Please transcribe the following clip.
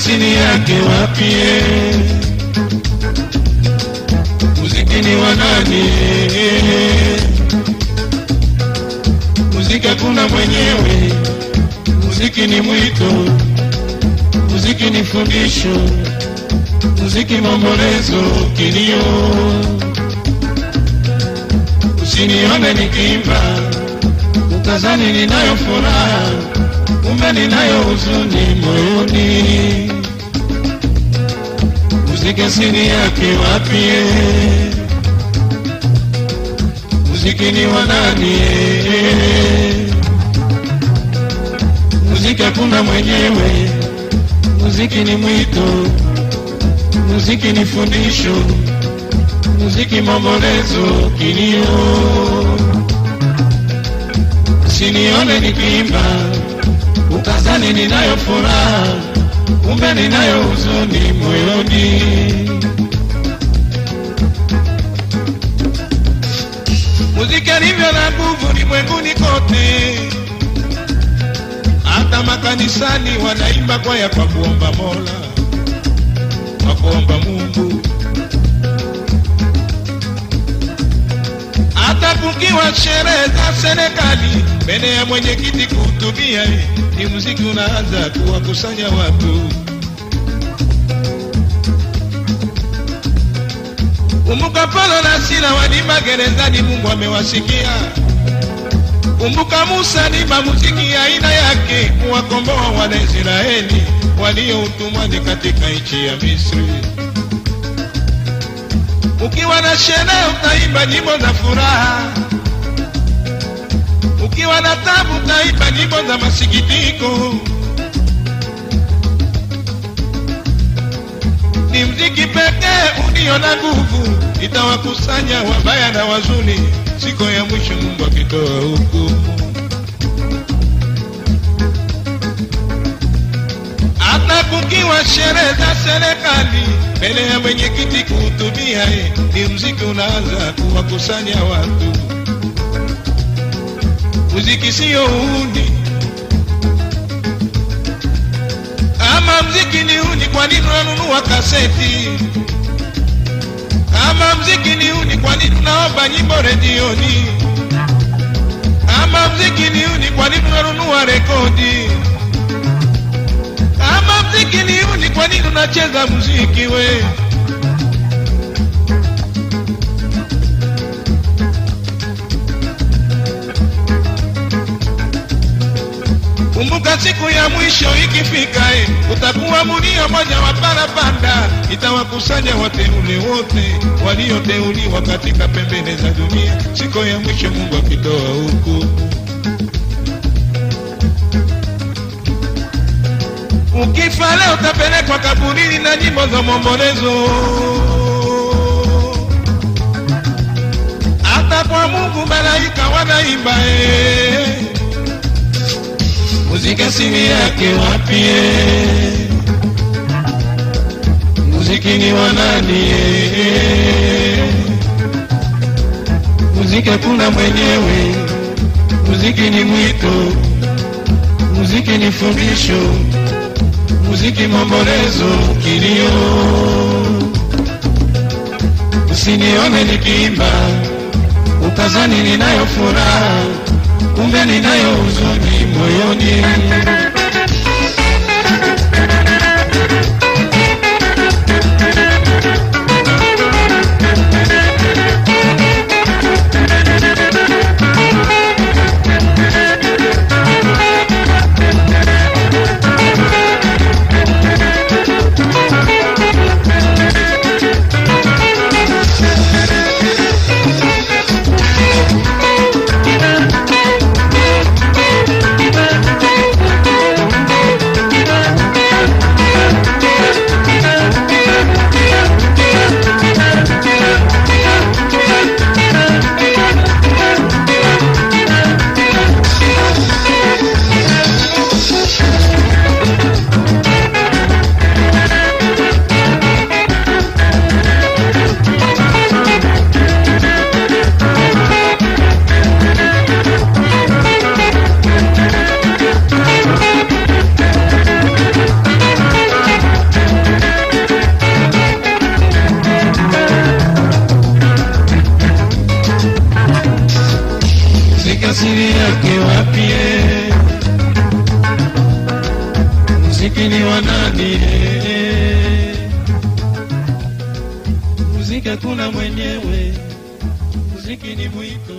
siri yake wapie muziki ni wa nani? Muziki hakuna mwenyewe. Muziki ni mwito. Muziki ni fundisho. Muziki maombolezo kilio. Usinione nikimba utazani ninayo furaha kumbe ninayo huzuni moyoni. Muziki siri yake wapie muziki ni wa nani hakuna mwenyewe. Muziki ni mwito. Muziki ni fundisho. Muziki maombolezo kilio. Sinione nikiimba ukazani ninayo furaha kumbe ninayo huzuni moyoni. Muziki alivyo na nguvu limwenguni kote. Hata makanisani wanaimba kwaya kwa kuomba mola kwa kuomba mungu kukiwa sherehe za serikali. Mbele ya mwenyekiti kuhutubia ni muziki unaanza kuwakusanya watu. Kumbuka paulo na sila walimba gerezani mungu amewasikia. Kumbuka musa limba muziki aina yake kuwakomboa wanaisraeli walio utumwani katika nchi ya misri. Ukiwa na sherehe utaimba nyimbo za furaha ukiwa na tabu utaimba nyimbo za masikitiko. Ni mziki pekee ulio na nguvu itawakusanya wabaya na wazuri siku ya mwisho mungu akitoa hukumu. Hata kukiwa sherehe za serikali mbele ya mwenyekiti kuhutubia ni mziki unaanza kuwakusanya watu muziki siyo uni. Kama mziki ni uni kwa nini unanunua kaseti? Ama mziki ni uni kwa nini unaomba nyimbo redioni? Ama mziki ni uni kwa nini unanunua rekodi? Ama mziki ni uni kwa nini unacheza muziki we kumbuka siku ya mwisho ikifika eh, utakuwa mulio moja wa parapanda itawakusanya wateule wote walioteuliwa katika pembeni za dunia. Siku ya mwisho mungu akitoa huku. Ukifa leo utapelekwa kaburini na nyimbo za maombolezo hata kwa mungu malaika wanaimba eh. Muziki asili yake wapie muziki ni wanani muziki hakuna mwenyewe. Muziki ni mwito. Muziki ni fundisho. Muziki mamborezo, kilio. Usinione nikiimba. Ukazani ninayo furaha kumbe ninayo huzuni moyoni ni wanani? Muziki hakuna mwenyewe, muziki ni mwito.